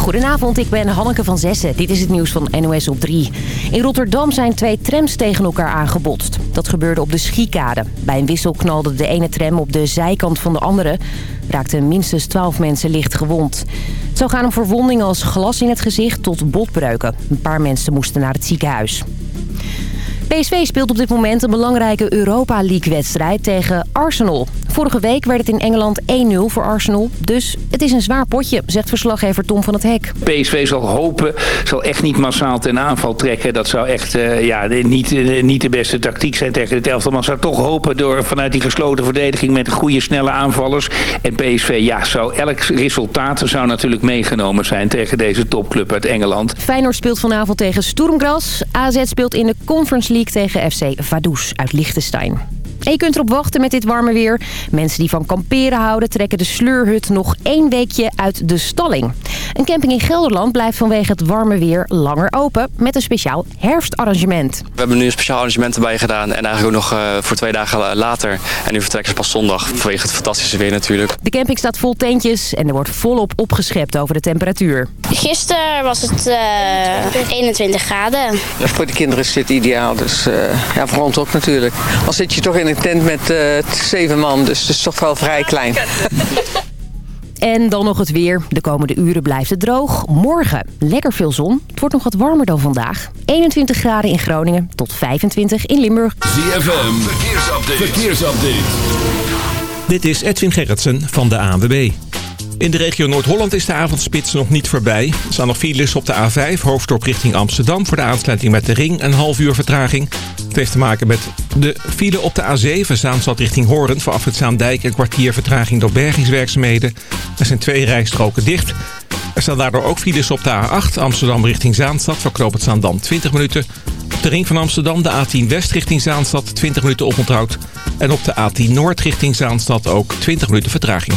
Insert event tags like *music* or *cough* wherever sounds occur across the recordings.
Goedenavond, ik ben Hanneke van Zessen. Dit is het nieuws van NOS op 3. In Rotterdam zijn twee trams tegen elkaar aangebotst. Dat gebeurde op de Schiekade. Bij een wissel knalde de ene tram op de zijkant van de andere. Raakten minstens 12 mensen licht gewond. Het zou gaan om verwondingen als glas in het gezicht tot botbreuken. Een paar mensen moesten naar het ziekenhuis. PSV speelt op dit moment een belangrijke Europa League-wedstrijd tegen Arsenal. Vorige week werd het in Engeland 1-0 voor Arsenal. Dus het is een zwaar potje, zegt verslaggever Tom van het Hek. PSV zal hopen, zal echt niet massaal ten aanval trekken. Dat zou echt uh, ja, niet, uh, niet de beste tactiek zijn tegen het elftal. Maar zou toch hopen door vanuit die gesloten verdediging met goede snelle aanvallers. En PSV, ja, zou elk resultaat zou natuurlijk meegenomen zijn tegen deze topclub uit Engeland. Feyenoord speelt vanavond tegen Sturmgras. AZ speelt in de Conference League tegen FC Vaduz uit Liechtenstein. En je kunt erop wachten met dit warme weer. Mensen die van kamperen houden trekken de sleurhut nog één weekje uit de stalling. Een camping in Gelderland blijft vanwege het warme weer langer open met een speciaal herfstarrangement. We hebben nu een speciaal arrangement erbij gedaan en eigenlijk ook nog uh, voor twee dagen later. En nu vertrekken ze pas zondag vanwege het fantastische weer natuurlijk. De camping staat vol tentjes en er wordt volop opgeschept over de temperatuur. Gisteren was het uh, 21 graden. Ja, voor de kinderen is dit ideaal, dus uh, ja, voor ons ook natuurlijk. Al zit je toch in een tent met uh, zeven man, dus het is toch wel vrij klein. *laughs* En dan nog het weer. De komende uren blijft het droog. Morgen lekker veel zon. Het wordt nog wat warmer dan vandaag. 21 graden in Groningen tot 25 in Limburg. ZFM, verkeersupdate. verkeersupdate. Dit is Edwin Gerritsen van de ANWB. In de regio Noord-Holland is de avondspits nog niet voorbij. Er staan nog files op de A5, hoofddorp richting Amsterdam... voor de aansluiting met de ring, een half uur vertraging. Het heeft te maken met de file op de A7, Zaanstad richting Hoorn... voor het Zaandijk een kwartier vertraging door bergingswerkzaamheden. Er zijn twee rijstroken dicht. Er staan daardoor ook files op de A8, Amsterdam richting Zaanstad... voor het Zaandam 20 minuten. Op de ring van Amsterdam de A10 West richting Zaanstad 20 minuten oponthoud. En op de A10 Noord richting Zaanstad ook 20 minuten vertraging.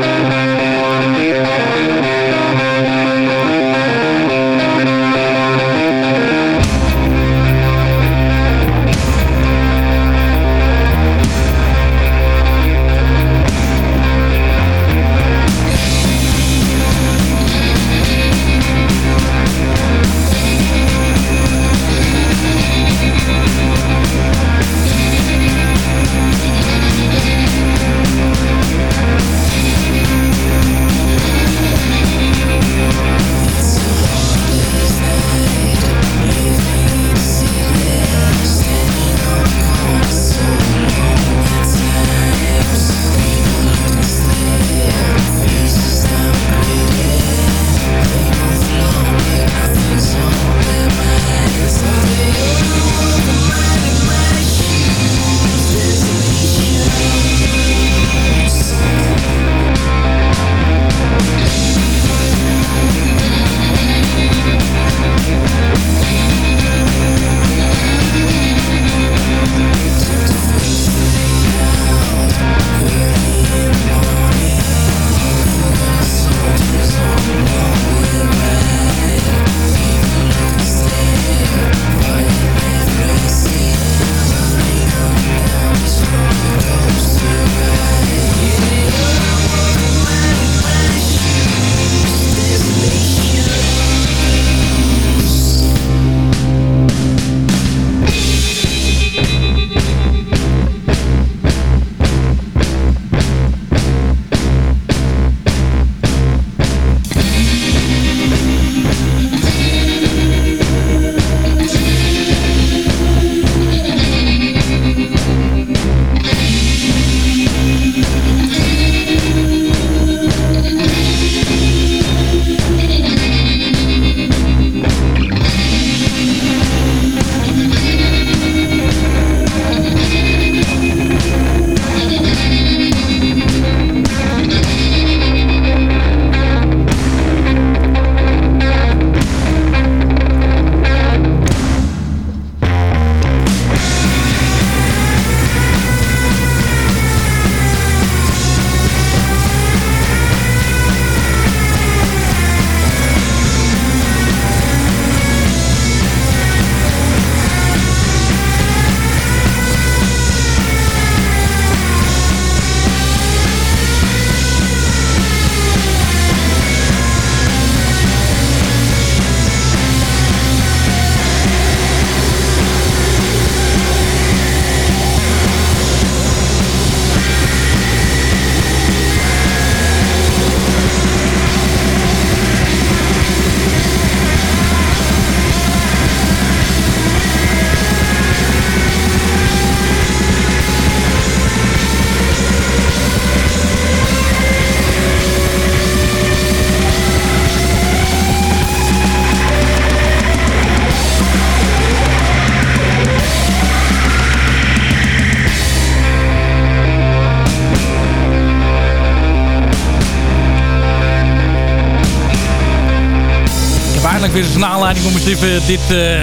Een aanleiding om eens even dit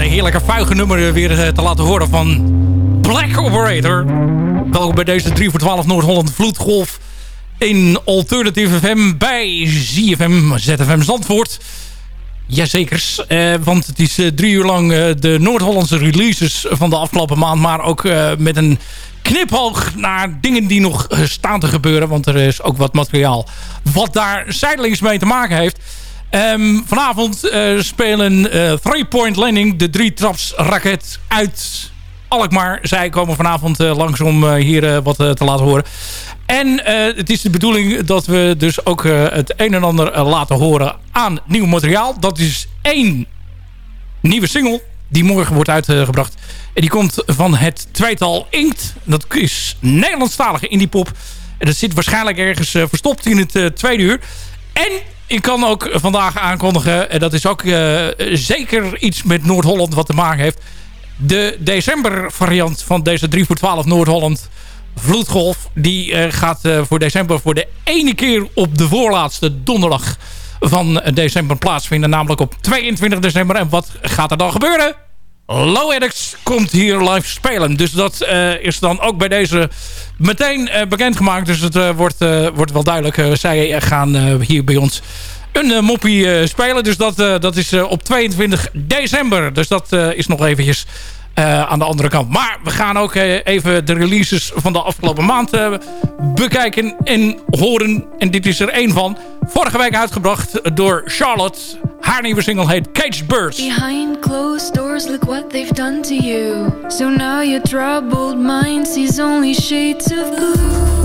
heerlijke vuige nummer weer te laten horen van Black Operator. Welkom bij deze 3 voor 12 Noord-Holland Vloedgolf in Alternative FM bij ZFM, ZFM Zandvoort. Jazekers, eh, want het is drie uur lang de Noord-Hollandse releases van de afgelopen maand. Maar ook met een knipoog naar dingen die nog staan te gebeuren. Want er is ook wat materiaal wat daar zijdelings mee te maken heeft. Um, vanavond uh, spelen uh, Three Point Landing, de drie traps raket uit Alkmaar. Zij komen vanavond uh, langs om hier wat te laten horen. En het is de bedoeling dat we dus ook het een en ander laten horen aan nieuw materiaal. Dat is één nieuwe single die morgen wordt uitgebracht. En die komt van het tweetal Inkt. Dat is Nederlandstalige indie pop. En dat zit waarschijnlijk ergens verstopt in het tweede uur. En ik kan ook vandaag aankondigen, en dat is ook uh, zeker iets met Noord-Holland wat te maken heeft. De december variant van deze 3 voor 12 Noord-Holland vloedgolf. Die uh, gaat voor december voor de ene keer op de voorlaatste donderdag van december plaatsvinden. Namelijk op 22 december. En wat gaat er dan gebeuren? Low komt hier live spelen. Dus dat uh, is dan ook bij deze meteen uh, bekendgemaakt. Dus het uh, wordt, wordt wel duidelijk. zij gaan hier bij ons een moppie spelen. Dus dat, dat is op 22 december. Dus dat is nog eventjes aan de andere kant. Maar we gaan ook uh, even de releases van de afgelopen maand uh, bekijken en horen. En dit is er één van. Vorige week uitgebracht door Charlotte. Haar nieuwe single heet Cage Birds. Behind closed doors, look what they've done to you. So now your troubled mind sees only shades of blue.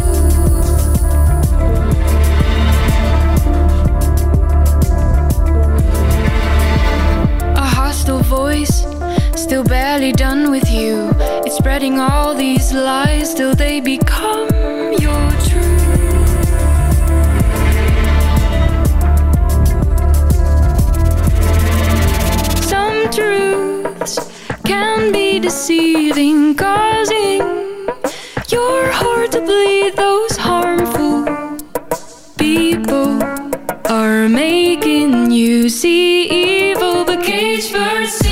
voice Still barely done with you. It's spreading all these lies till they become your truth. Some truths can be deceiving, causing your heart to bleed. Those harmful people are making you see evil, but cage first.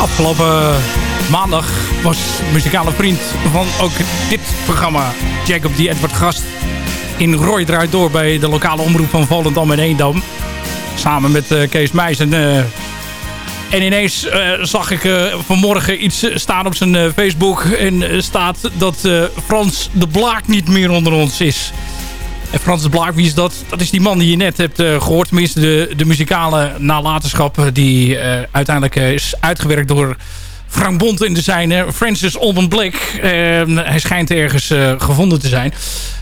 Afgelopen maandag was muzikale vriend van ook dit programma, Jacob die Edward Gast, in Roy draait door bij de lokale omroep van Volendam en Eendam. Samen met eh, Kees Meijs. En, eh, en ineens eh, zag ik vanmorgen iets staan op zijn Facebook. En staat dat Frans de Blaak niet meer onder ons is. En Frans de Blaak, wie is dat? Dat is die man die je net hebt eh, gehoord. Tenminste, de, de muzikale nalatenschap die eh, uiteindelijk eh, is uitgewerkt door Frank Bont in de zijne. Francis Alban Blake. Eh, hij schijnt ergens gevonden te zijn.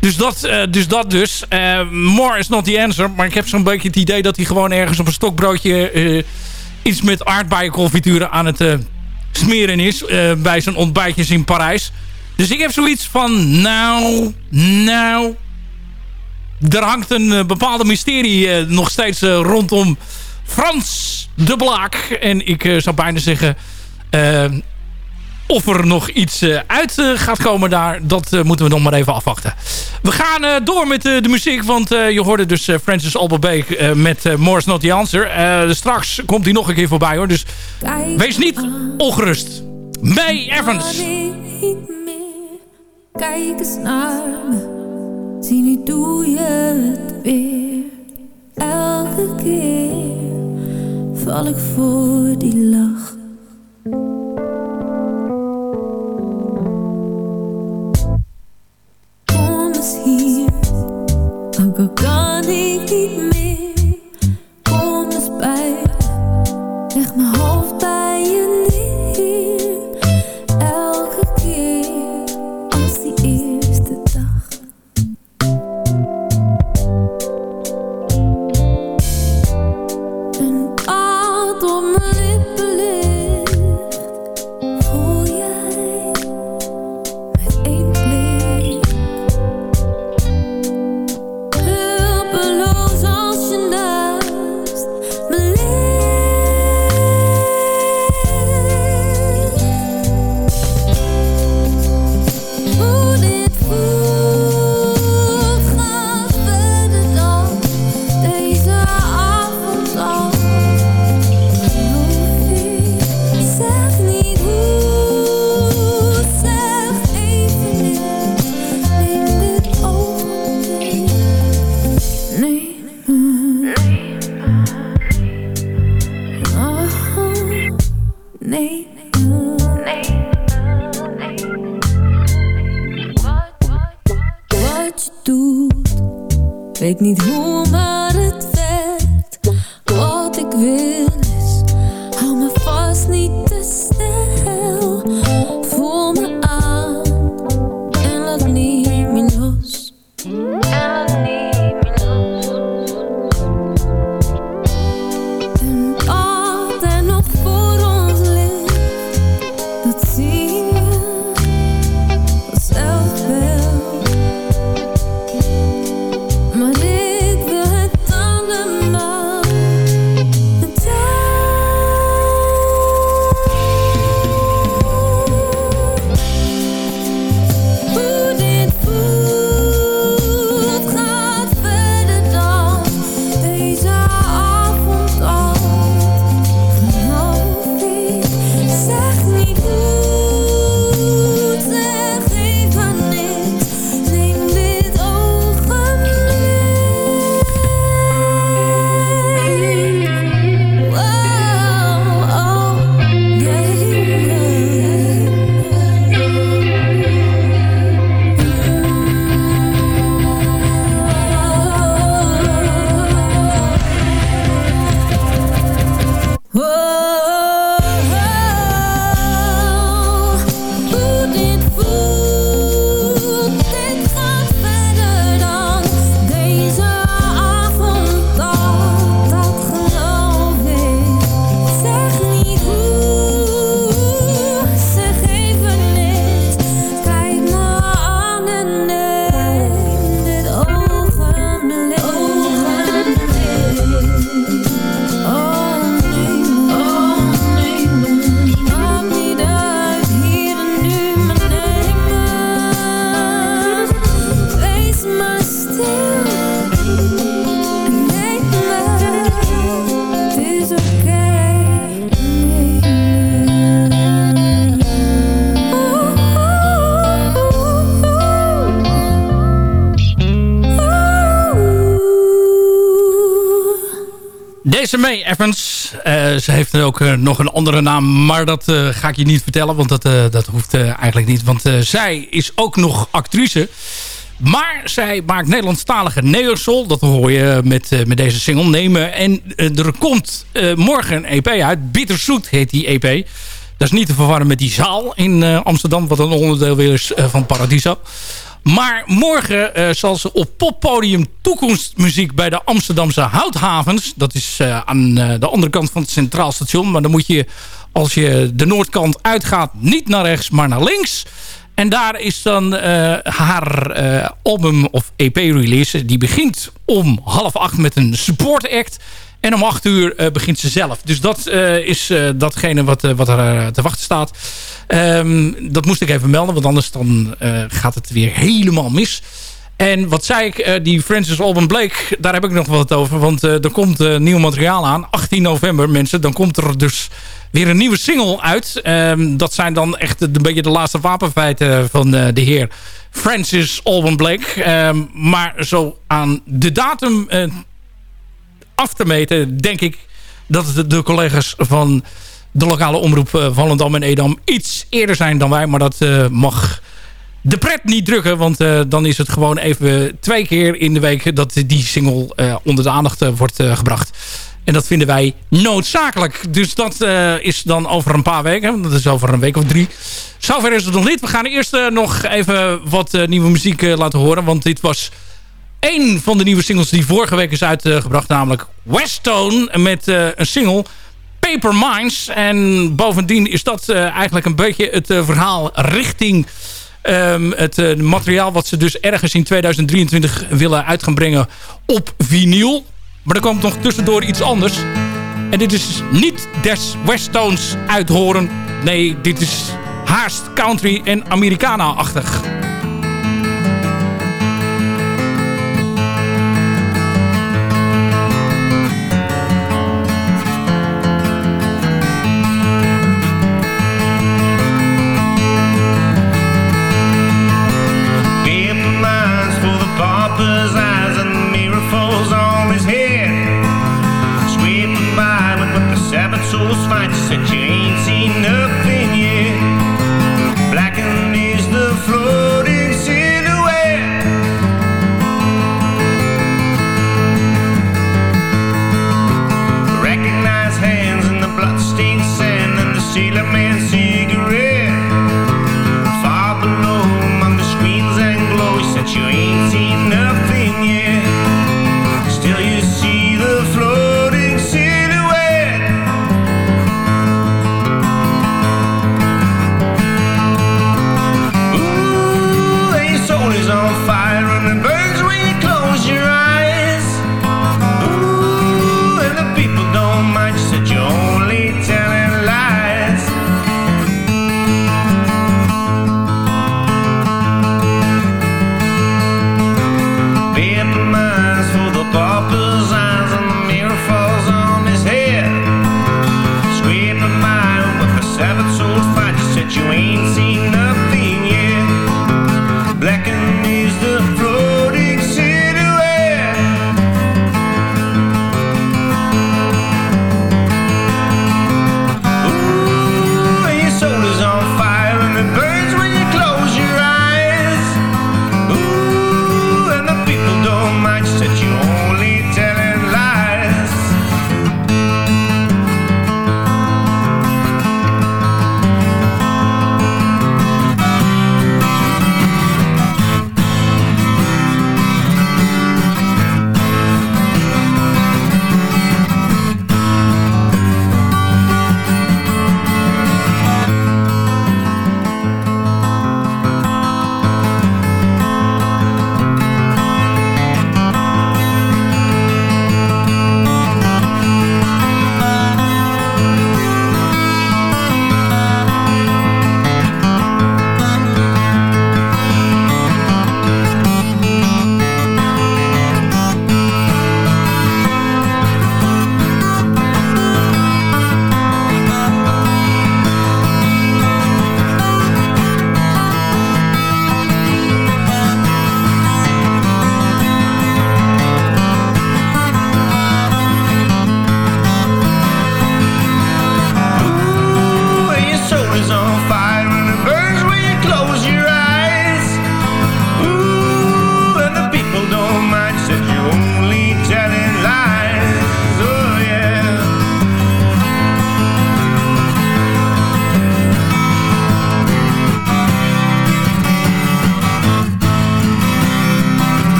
Dus dat dus. Dat dus. Eh, more is not the answer. Maar ik heb zo'n beetje het idee dat hij gewoon ergens op een stokbroodje... iets met aardbeienconfituren aan het smeren is. bij zijn ontbijtjes in Parijs. Dus ik heb zoiets van... Nou, nou er hangt een eh, bepaalde mysterie eh, nog steeds eh, rondom Frans de Blaak. En ik zou bijna zeggen... of er nog iets uit gaat komen daar, dat moeten we nog maar even afwachten. We gaan door met de muziek, want je hoorde dus Francis Alberbeek met Morris Not The Answer. Straks komt hij nog een keer voorbij hoor, dus wees niet ongerust. May Evans. Kijk eens naar. Zie nu doe je het weer. Elke keer val ik voor die lach. Kom eens hier. Ook al kan ik niet meer. Evans. eh, ze heeft ook eh, nog een andere naam. Maar dat eh, ga ik je niet vertellen. Want dat, dat hoeft eigenlijk niet. Want zij is ook nog actrice. Maar zij maakt Nederlandstalige neosoul. Dat hoor je met, met deze single nemen. En er komt morgen een EP uit. Bitterzoet heet die EP. Dat is niet te verwarren met die zaal in Amsterdam. Wat een onderdeel weer is van Paradiso. Maar morgen eh, zal ze op poppodium toekomstmuziek bij de Amsterdamse Houthavens. Dat is eh, aan eh, de andere kant van het Centraal Station. Maar dan moet je, als je de noordkant uitgaat, niet naar rechts, maar naar links. En daar is dan haar album of EP-release. Die begint om half acht met een support act. En om acht uur eh, begint ze zelf. Dus dat eh, is eh, datgene wat, wat er te wachten staat. Ehm, dat moest ik even melden, want anders dan, gaat het weer helemaal mis. En wat zei ik, die Francis Alban Blake, daar heb ik nog wat over. Want er komt nieuw materiaal aan. 18 november, mensen. Dan komt er dus weer een nieuwe single uit. Ehm, dat zijn dan echt een beetje de laatste wapenfeiten van de heer Francis Alban Blake. Ehm, maar zo aan de datum af te meten, denk ik dat de collega's van de lokale omroep eh, Volendam en Edam iets eerder zijn dan wij. Maar dat eh, mag de pret niet drukken. Want eh, dan is het gewoon even twee keer in de week dat die single onder de aandacht wordt gebracht. En dat vinden wij noodzakelijk. Dus dat is dan over een paar weken. Dat is over een week of drie. Zover is het nog niet. We gaan eerst nog even wat nieuwe muziek laten horen. Want dit was één van de nieuwe singles die vorige week is uitgebracht. Namelijk Westone met eh, een single Paper Minds. En bovendien is dat eh, eigenlijk een beetje het eh, verhaal richting... ehm, het materiaal wat ze dus ergens in 2023 willen uit gaan brengen op vinyl. Maar er komt nog tussendoor iets anders. En dit is niet des Westtones uithoren. Nee, dit is haast country en Americana-achtig.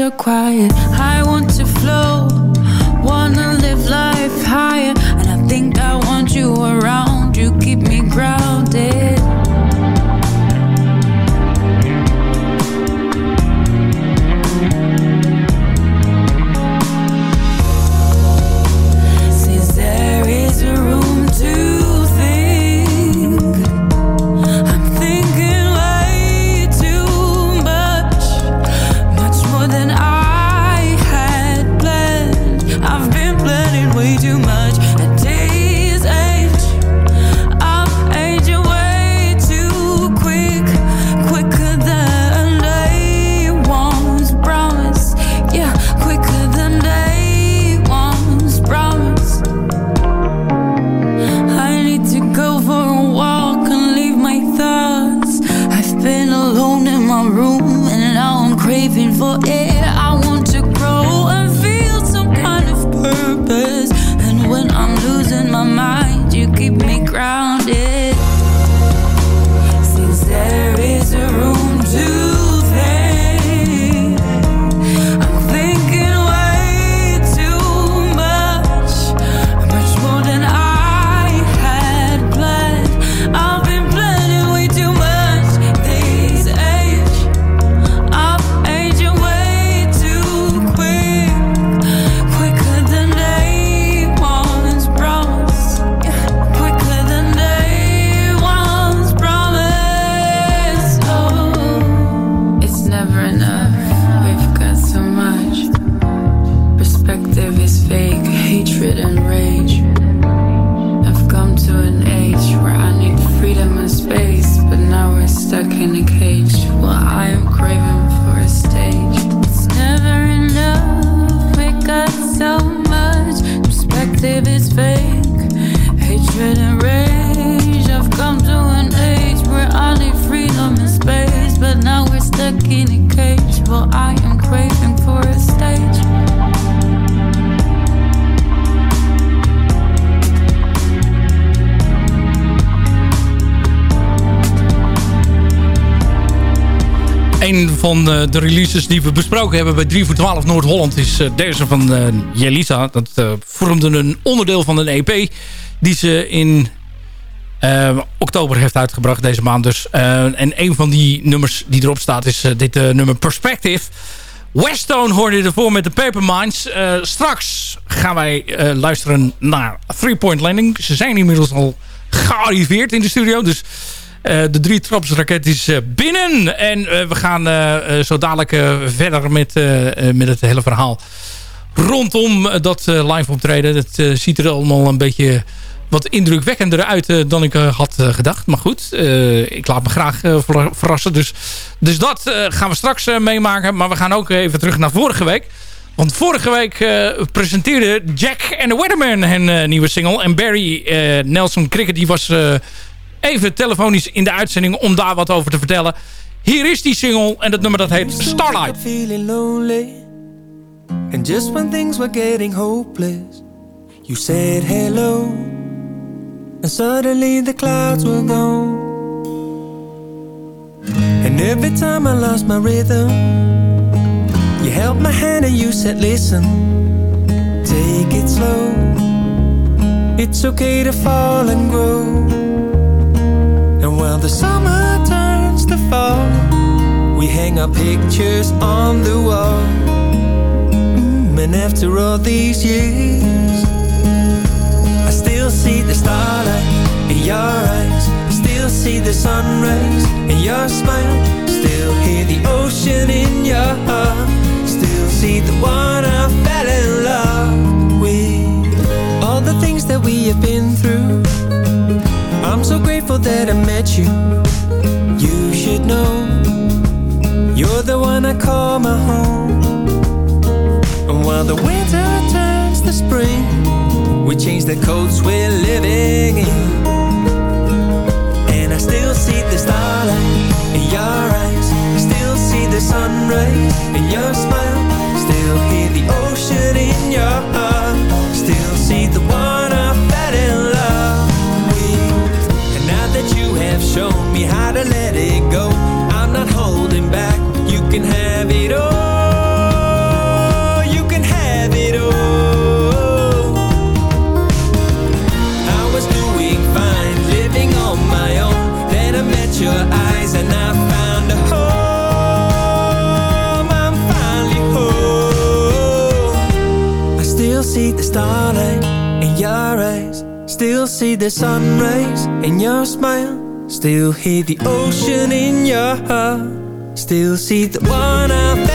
The streets are quiet. stuck in a cage. Well, I am craving for a stage. It's never enough. We got so much perspective. is fake. Hatred and rage. I've come to an age where I need freedom and space, but now we're stuck in a cage. Well, I een van de, de releases die we besproken hebben bij 3 voor 12 Noord-Holland is deze van uh, Jelisa. Dat vormde een onderdeel van een EP die ze in oktober heeft uitgebracht deze maand dus. en een van die nummers die erop staat is dit nummer Perspective. Westone hoorde ervoor met de Paperminds. straks gaan wij luisteren naar Three Point Landing. Ze zijn inmiddels al gearriveerd in de studio. Dus de drie trapsraket is uh, binnen. En uh, we gaan zo dadelijk verder met, met het hele verhaal rondom dat live optreden. Het ziet er allemaal een beetje wat indrukwekkender uit dan ik had gedacht. Maar goed, ik laat me graag verrassen. Dus, dus dat gaan we straks meemaken. Maar we gaan ook even terug naar vorige week. Want vorige week presenteerde Jack en the Weatherman hun nieuwe single. En Barry Nelson Cricket die was even telefonisch in de uitzending om daar wat over te vertellen. Hier is die single en het nummer dat heet Starlight. Feeling lonely. And just when things were getting hopeless You said hello. And suddenly the clouds were gone. And every time I lost my rhythm You held my hand and you said listen Take it slow. It's okay to fall and grow while the summer turns to fall, we hang our pictures on the wall. Mm, and after all these years, I still see the starlight in your eyes, still see the sunrise in your smile, still hear the ocean in your heart, still see the one I fell in love with. All the things that we have been through I'm so grateful that I met you. You should know. You're the one I call my home. And while the winter turns to spring We change the coats we're living in. And I still see the starlight in your eyes. I Still see the sunrise in your smile. Still hear the ocean in your heart to let it go. I'm not holding back. You can have it all. You can have it all. I was doing fine, living on my own. Then I met your eyes and I found a home. I'm finally home. I still see the starlight in your eyes. Still see the sun rays in your smile Still hear the ocean in your heart. Still see the one I fell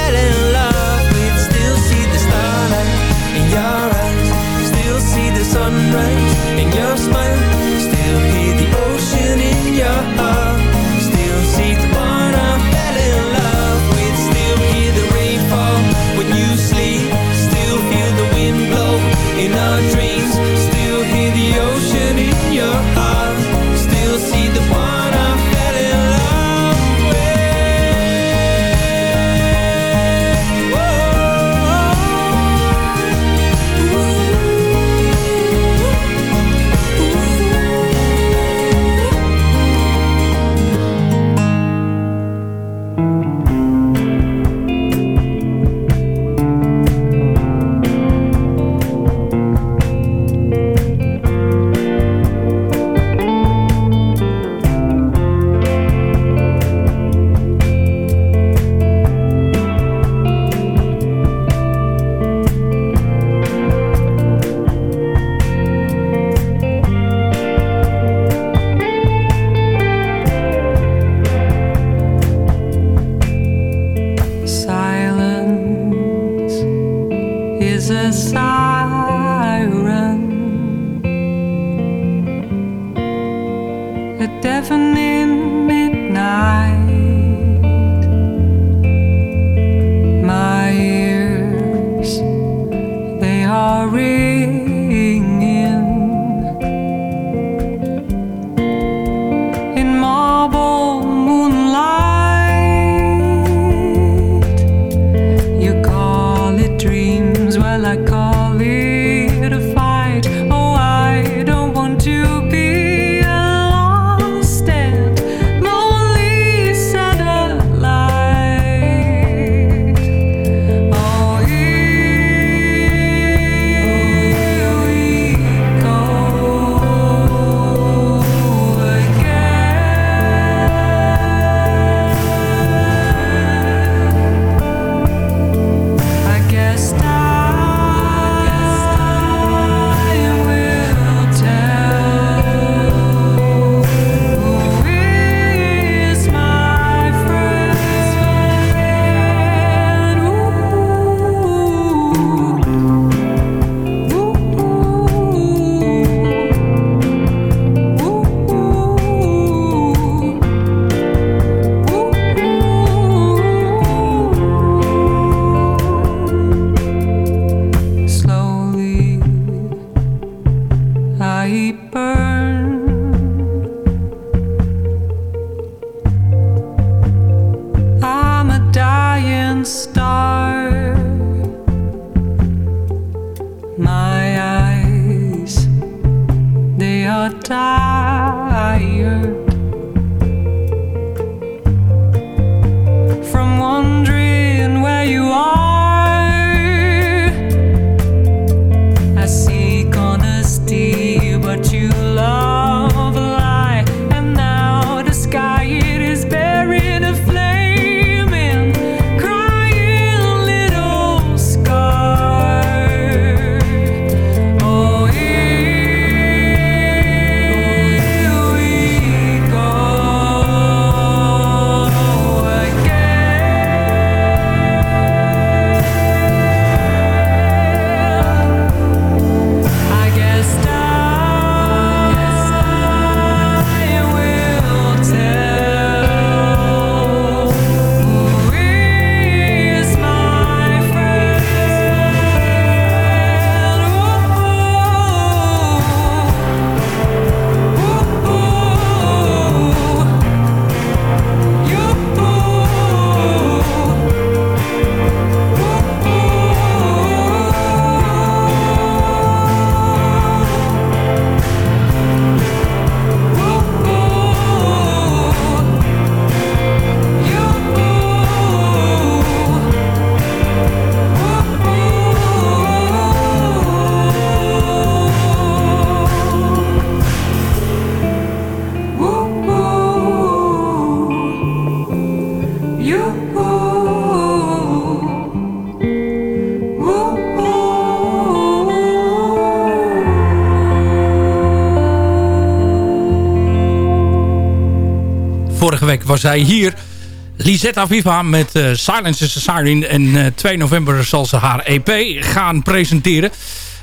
hij hier. Lisetta Viva met eh, Silence is a Siren. En eh, 2 november zal ze haar EP gaan presenteren.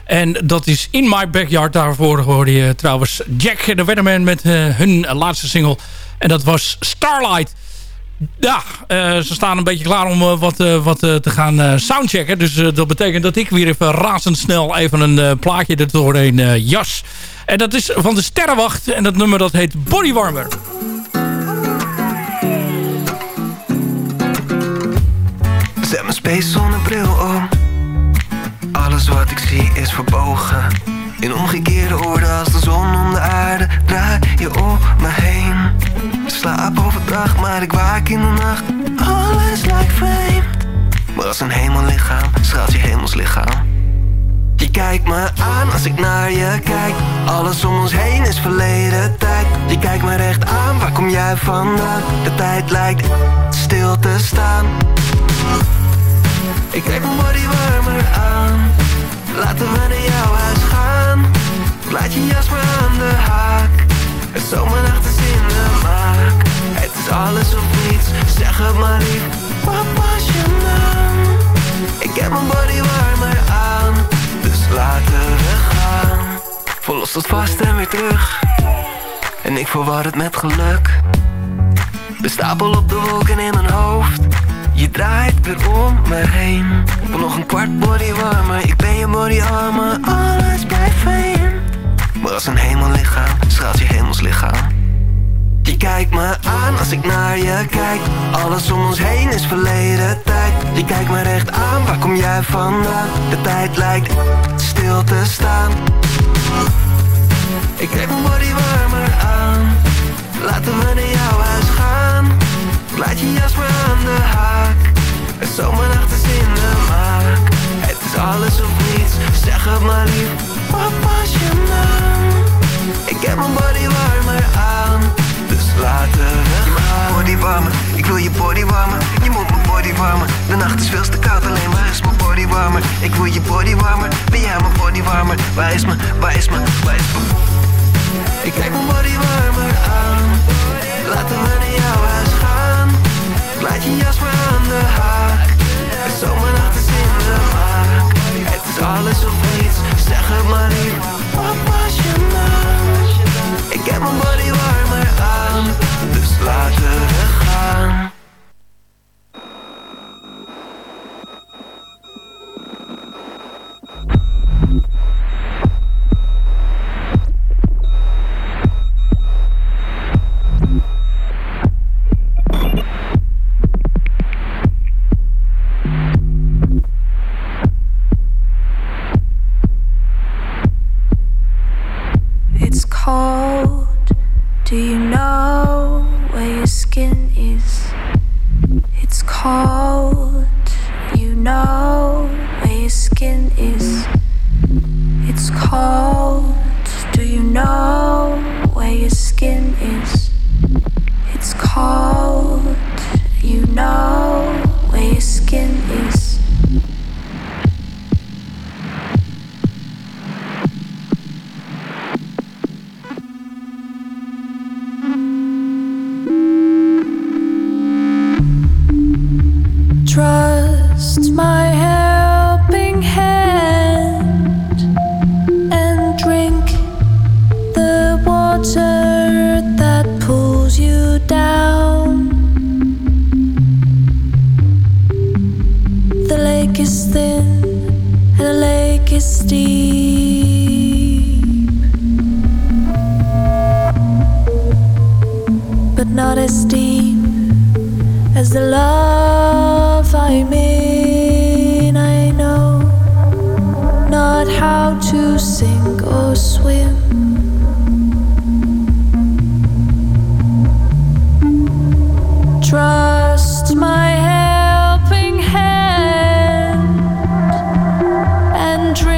En dat is In My Backyard. Daarvoor hoorde je trouwens Jack de Weatherman met eh, hun laatste single. En dat was Starlight. Ja, eh, ze staan een beetje klaar om eh, wat, eh, wat eh, te gaan eh, soundchecken. Dus eh, dat betekent dat ik weer even razendsnel even een eh, plaatje er doorheen eh, jas. En dat is van de Sterrenwacht. En dat nummer dat heet Bodywarmer. Space zonnebril om. Alles wat ik zie is verbogen. In omgekeerde orde als de zon om de aarde draai je om me heen. Slaap overdag, maar ik waak in de nacht. Alles lijkt vreemd. Maar als een hemellichaam straalt je hemelslichaam. Je kijkt me aan als ik naar je kijk. Alles om ons heen is verleden tijd. Je kijkt me recht aan, waar kom jij vandaan? De tijd lijkt stil te staan. Ik trek mijn body warmer aan. Laten we naar jouw huis gaan. Laat je jas maar aan de haak. Het zomernacht is in de maak. Het is alles of niets, zeg het maar lief. Wat was je naam? Ik heb mijn body warmer aan. Dus laten we gaan. Van los tot vast en weer terug. En ik verwar het met geluk. De stapel op de wolken in mijn hoofd. Je draait weer om me heen. Voor nog een kwart body warmer. Ik ben je body armer. Alles blijft vreemd. Maar als een hemellichaam straalt je hemelslichaam. Je kijkt me aan als ik naar je kijk. Alles om ons heen is verleden tijd. Je kijkt me recht aan, waar kom jij vandaan? De tijd lijkt stil te staan. Ik trek mijn body warmer aan. Laten we naar jouw huis gaan. Laat je jas maar aan de haak. Het zomernacht is in de maak. Het is alles of niets, zeg het maar lief. Wat was je naam? Ik heb mijn body warmer aan. Dus laten we gaan. Body warmer, ik wil je body warmer. Je moet mijn body warmer. De nacht is veel te koud, alleen maar is mijn body warmer. Ik wil je body warmer, ben jij mijn body warmer? Waar is mijn, waar is mijn, waar is mijn... Ik trek mijn body warmer aan. Laten we naar jouw huis gaan. Laat je jas maar aan de haak. De zomernacht is in de maak. Het is alles of niets, zeg het maar lief. Wat was je naam? Ik heb mijn body warmer aan. Dus laten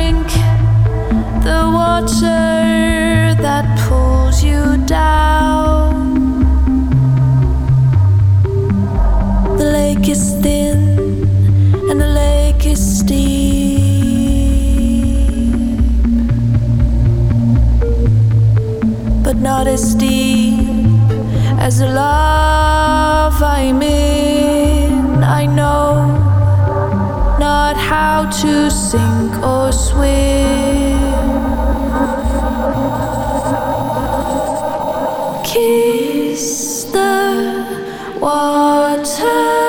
drink the water that pulls you down. The lake is thin and the lake is steep, but not as deep as the love I'm in. I know not how to sink or swim. Kiss the water.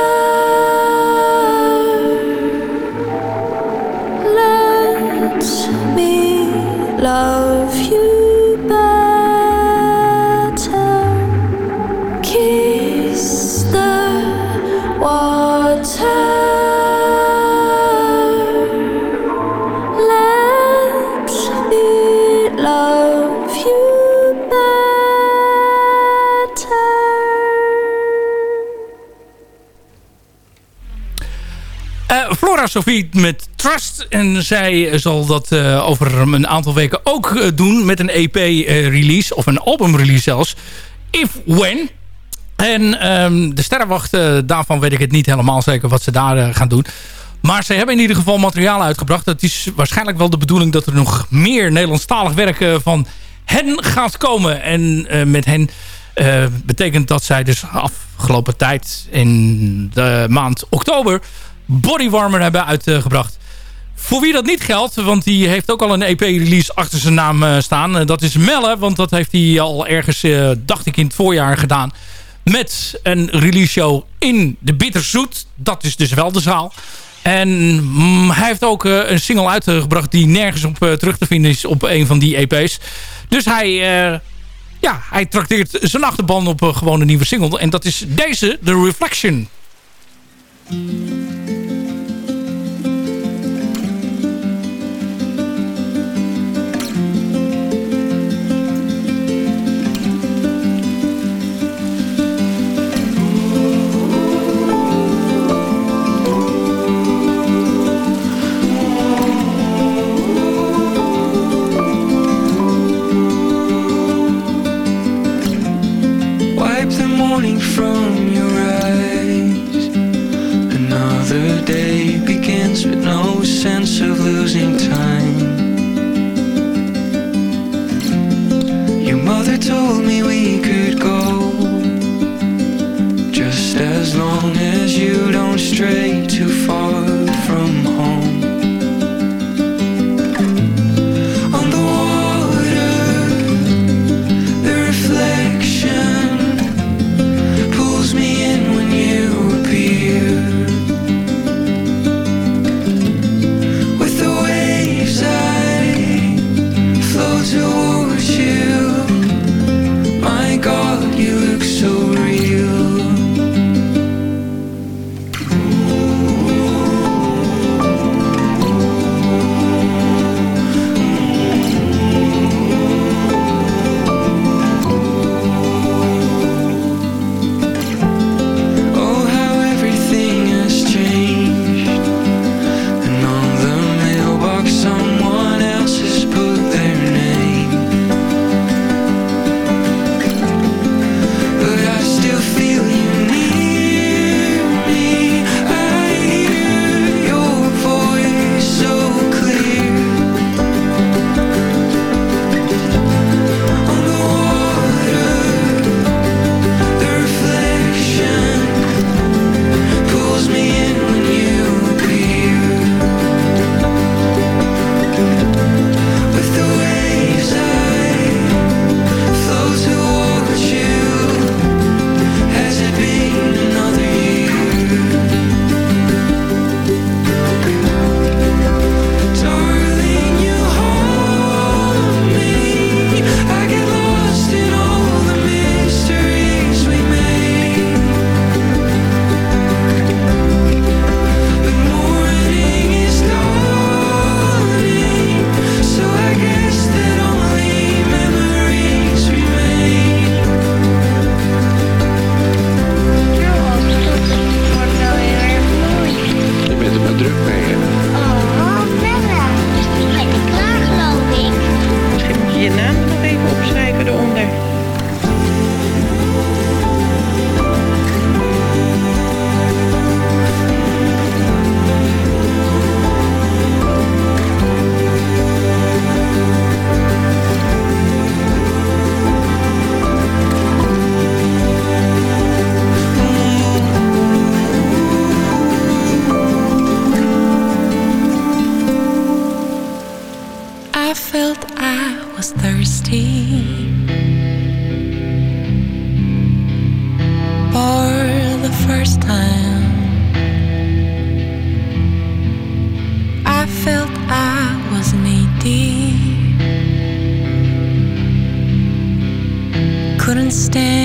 Sophie met Trust. En zij zal dat eh, over een aantal weken ook eh, doen met een EP-release. of een album-release zelfs. If When. En ehm, de sterrenwacht, eh, daarvan weet ik het niet helemaal zeker wat ze daar eh, gaan doen. Maar ze hebben in ieder geval materiaal uitgebracht. Het is waarschijnlijk wel de bedoeling dat er nog meer Nederlandstalig werk eh, van hen gaat komen. En eh, met hen eh, betekent dat zij dus afgelopen tijd in de maand oktober Bodywarmer hebben uitgebracht. Voor wie dat niet geldt, want die heeft ook al een EP-release achter zijn naam eh, staan. Eh, dat is Melle, want dat heeft hij al ergens, eh, dacht ik, in het voorjaar gedaan. Met een release show in de Bitterzoet. Dat is dus wel de zaal. En mm, hij heeft ook een single uitgebracht die nergens op terug te vinden is op een van die EP's. Dus hij, ja, hij trakteert zijn achterban op gewoon een nieuwe single. En dat is deze, The Reflection. Mother told me we could go. Just as long as you don't stray too far day.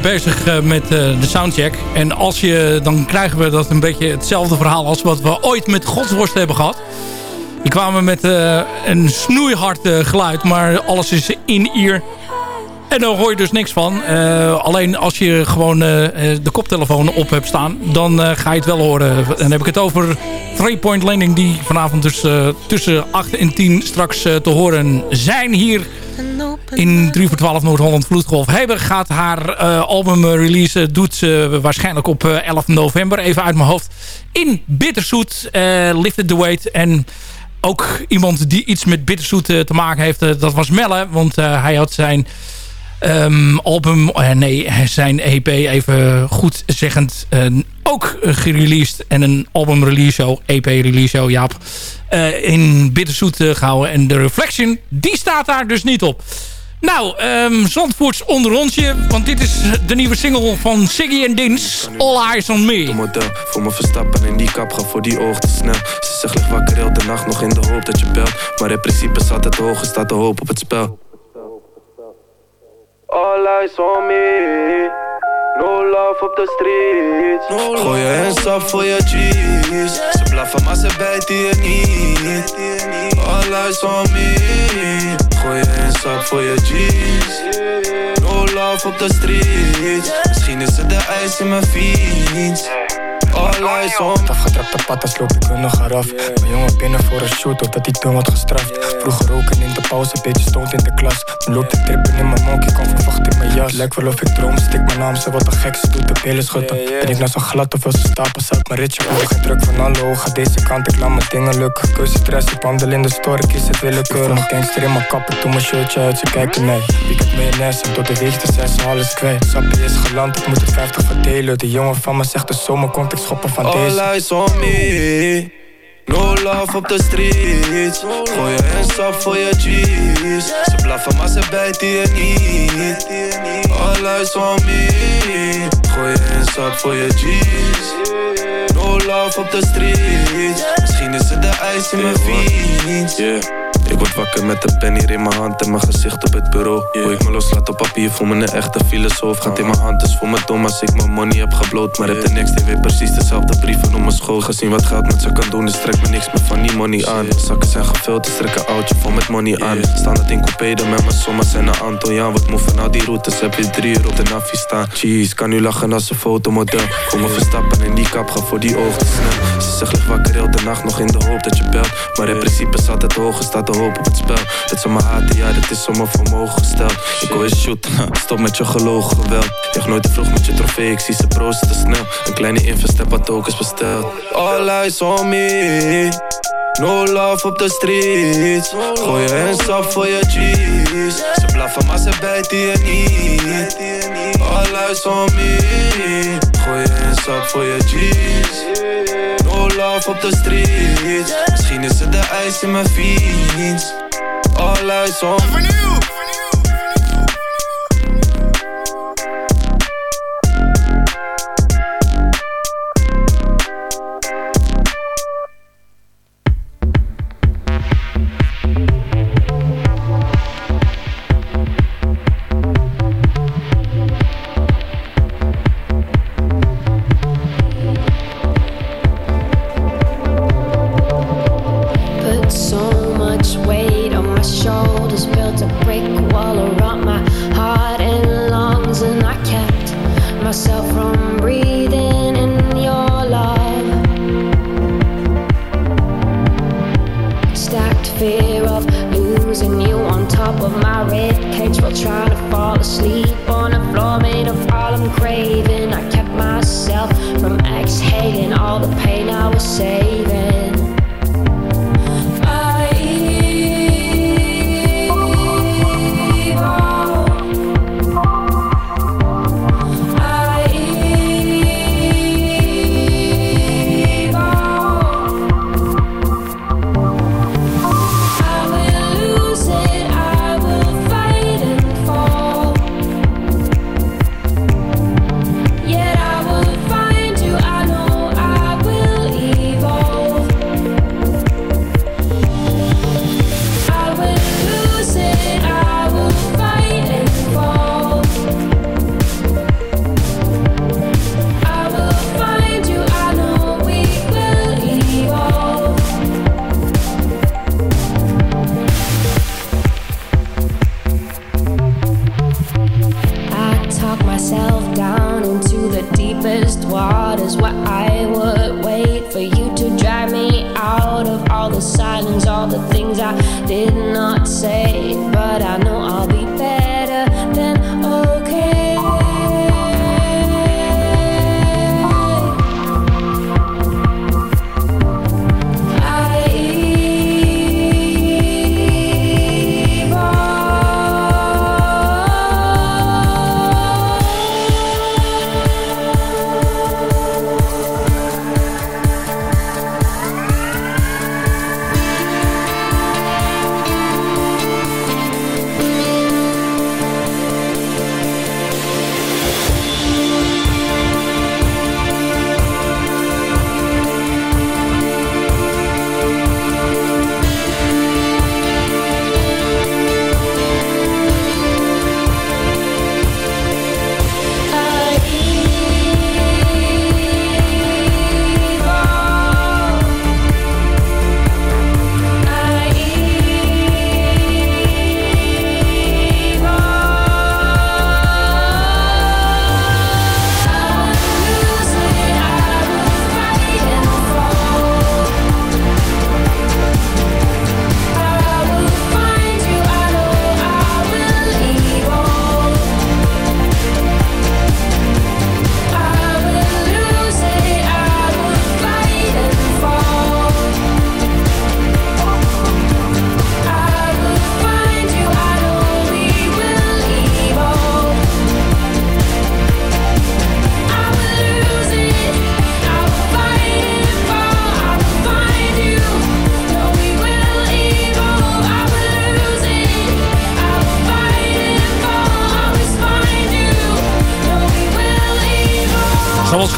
Bezig eh, met eh, de soundcheck. En als je, dan krijgen we dat een beetje hetzelfde verhaal als wat we ooit met Godsworst hebben gehad. Die kwamen met eh, een snoeihard geluid, maar alles is in ear. En daar hoor je dus niks van. Alleen als je gewoon de koptelefoon op hebt staan, dan ga je het wel horen. En dan heb ik het over Three Point Landing, die vanavond dus tussen 8 en 10 straks te horen zijn hier in 3 voor 12 Noord-Holland Vloedgolf. Heber gaat haar eh, album eh, release, doet ze waarschijnlijk op eh, 11 november, even uit mijn hoofd, in Bitterzoet, eh Lifted the Weight. En ook iemand die iets met Bitterzoet eh, te maken heeft, eh, dat was Melle, want eh, hij had zijn... Ehm, album, eh, nee, zijn EP even goed zeggend eh, ook eh, gereleased. En een album release show, EP release show, Jaap, eh, in Bitterzoet eh, gehouden. En de Reflection, die staat daar dus niet op. Nou, um, Zandvoorts onder onsje, want dit is de nieuwe single van Siggy en Dins, All Eyes on Me. model Voor me verstappen in die kap, ga voor die oog te snel. Ze zegt lig wakker heel de nacht nog in de hoop dat je belt. Maar in principe staat het hoog en staat de hoop op het spel. All eyes on me. No love op de streets. Gooi je hands up voor je G's Ze blaffen maar ze bijten je niet. All eyes on me Gooi je hands up voor je G's No love op de streets Misschien is het de ijs in mijn fiets Eyes on Afgetrapte patas loop ik er nog eraf Mijn jongen binnen voor een shoot totdat hij toen wordt gestraft. Vroeger roken in de pauze, beetje stond in de klas. Nu loopt de trippen in mijn mok, ik kan verwacht in mijn jas. Lijkt wel of ik droom, stik mijn naam, ze wat een gek, ze doet de billen schudden Ben ik nou zo glad of als ze stapels uit mijn ritje Hoor geen druk van alle ogen, deze kant, ik laat mijn dingen lukken. Keuze stress, ik wandel in de store, ik kies het willekeurig Mijn gangster in mijn kapper, toen mijn shirtje uit, ze kijken nee Ik heb mayonaise en tot de weegte zijn ze alles kwijt. Sappie is geland, ik moet er 50 verdelen. De jongen van me zegt de zomer komt, ik schoppen van deze. All eyes on me. No love op de streets. Gooi je hands up voor je G's. Ze blaffen maar ze bijten je niet. All eyes on me. Gooi je hands up voor je G's. No love op de streets. Misschien is het de ijs in mijn fiets Ik word wakker met de pen hier in mijn hand en mijn gezicht op het bureau. Hoe ik me loslaat op papier, voel me een echte filosoof. Gaat in mijn hand, dus voel me dom als ik mijn money heb gebloot. Maar heb de next day weer precies dezelfde brieven om mijn school. Gezien wat geld met ze kan doen, dus trek me niks meer van die money aan. Zakken zijn gevuld, dus trek een oudje vol met money aan. Staan het in coupé, dan met mijn sommas en een Anton. wat move van al die routes heb je drie uur op de navi staan. Jeez, kan nu lachen als een fotomodel. Kom me verstappen in die kap, ga voor die oog te snel. Ze zegt lig wakker heel de nacht nog in de hoop dat je belt. Maar in principe staat het hoog, staat het spel. Dat me haten, ja, dat is mijn vermogen gesteld. Ik wil shoot, *laughs* stop met je gelogen geweld. Jaag nooit te vroeg met je trofee, ik zie ze proosten te snel. Een kleine invest heb wat tokens besteld. All eyes on me. No love op de streets. Gooi je hands up voor je G's. Ze blaffen, maar ze bijten je niet. All eyes on me. Gooi je hands up voor je G's. Love op de streets. Misschien is het de ijs in mijn fiets. All eyes on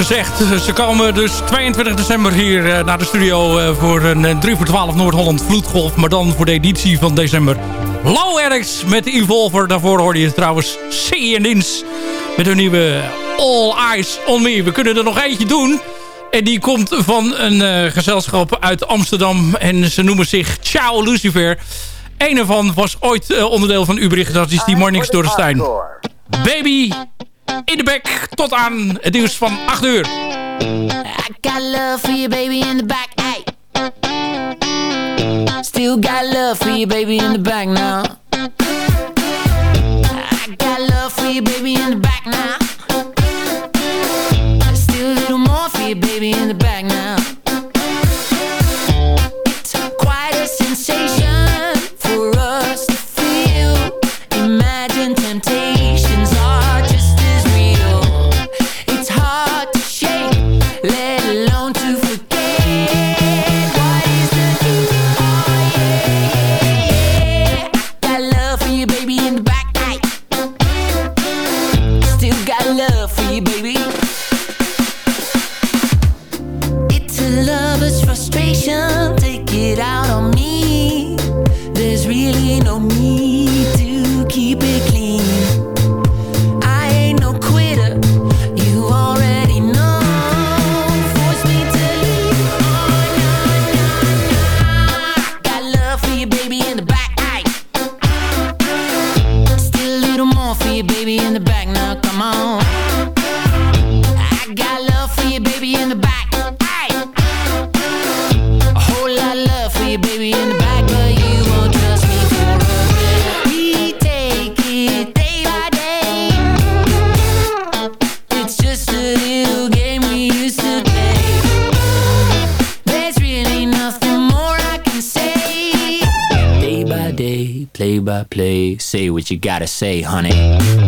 gezegd. Ze komen dus 22 december hier eh, naar de studio eh, voor een eh, 3 voor 12 Noord-Holland vloedgolf. Maar dan voor de editie van december. Low Eric's met de Evolver. Daarvoor hoorde je trouwens C Dins met hun nieuwe All Eyes On Me. We kunnen er nog eentje doen. En die komt van een eh, gezelschap uit Amsterdam. En ze noemen zich Ciao Lucifer. Een ervan was ooit eh, onderdeel van Ubricht. Dat is die Mornings door de Stijn. Baby in de bek. Tot aan het nieuws van 8 uur. I got love for you, baby, in the back. Hey. Still got love for you, baby, in the back now. I got love for you, baby, in the back love for you, baby. You gotta say, honey.